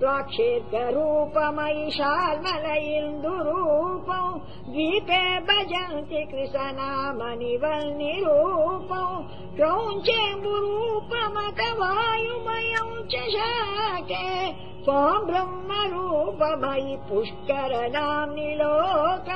त्वाक्षीर्गरूपमयि शाल्मलयिन्दुरूपौ द्वीपे भजन्ति कृशनामनिवर्निरूपौ क्रौञ्चेम्बुरूपमत वायुमयौ च शाके त्वाम् ब्रह्मरूपमयि पुष्करनाम्नि लोक